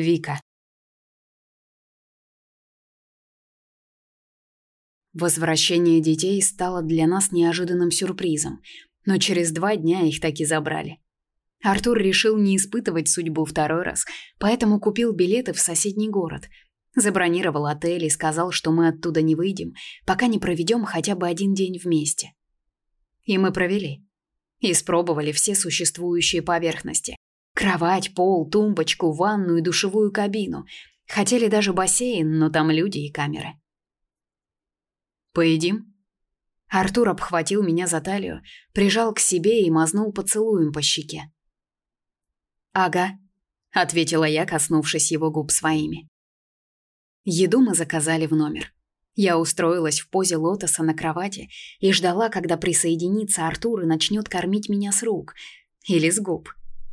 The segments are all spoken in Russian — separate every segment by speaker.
Speaker 1: Вика. Возвращение детей стало для нас неожиданным сюрпризом, но через два дня их так и забрали. Артур решил не испытывать судьбу второй раз, поэтому купил билеты в соседний город. Забронировал отель и сказал, что мы оттуда не выйдем, пока не проведем хотя бы один день вместе. И мы провели. Испробовали все существующие поверхности. Кровать, пол, тумбочку, ванную, и душевую кабину. Хотели даже бассейн, но там люди и камеры. «Поедим?» Артур обхватил меня за талию, прижал к себе и мазнул поцелуем по щеке. «Ага», — ответила я, коснувшись его губ своими. Еду мы заказали в номер. Я устроилась в позе лотоса на кровати и ждала, когда присоединится Артур и начнет кормить меня с рук или с губ.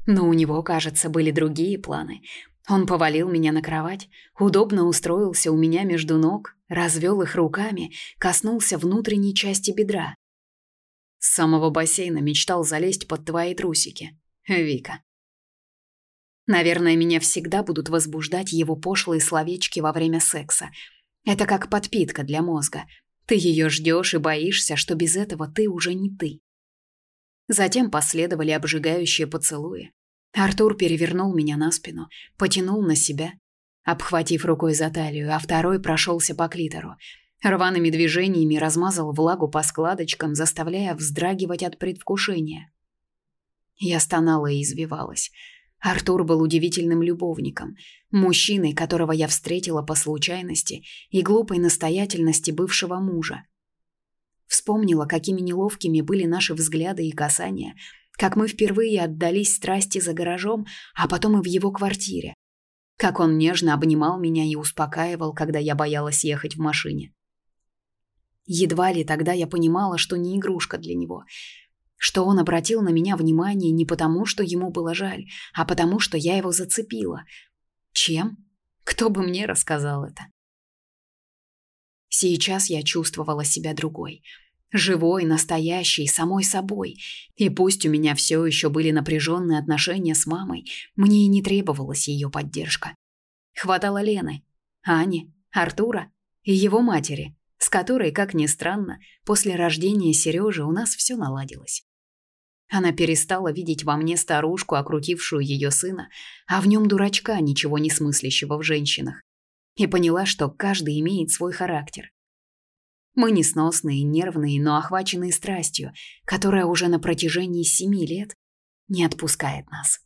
Speaker 1: Но у него, кажется, были другие планы. Он повалил меня на кровать, удобно устроился у меня между ног, развел их руками, коснулся внутренней части бедра. С самого бассейна мечтал залезть под твои трусики. Вика. Наверное, меня всегда будут возбуждать его пошлые словечки во время секса. Это как подпитка для мозга. Ты ее ждешь и боишься, что без этого ты уже не ты. Затем последовали обжигающие поцелуи. Артур перевернул меня на спину, потянул на себя, обхватив рукой за талию, а второй прошелся по клитору. Рваными движениями размазал влагу по складочкам, заставляя вздрагивать от предвкушения. Я стонала и извивалась. Артур был удивительным любовником, мужчиной, которого я встретила по случайности и глупой настоятельности бывшего мужа. Вспомнила, какими неловкими были наши взгляды и касания, как мы впервые отдались страсти за гаражом, а потом и в его квартире, как он нежно обнимал меня и успокаивал, когда я боялась ехать в машине. Едва ли тогда я понимала, что не игрушка для него, что он обратил на меня внимание не потому, что ему было жаль, а потому, что я его зацепила. Чем? Кто бы мне рассказал это? Сейчас я чувствовала себя другой. Живой, настоящей, самой собой. И пусть у меня все еще были напряженные отношения с мамой, мне и не требовалась ее поддержка. Хватало Лены, Ани, Артура и его матери, с которой, как ни странно, после рождения Сережи у нас все наладилось. Она перестала видеть во мне старушку, окрутившую ее сына, а в нем дурачка, ничего не смыслящего в женщинах и поняла, что каждый имеет свой характер. Мы несносные, нервные, но охваченные страстью, которая уже на протяжении семи лет не отпускает нас.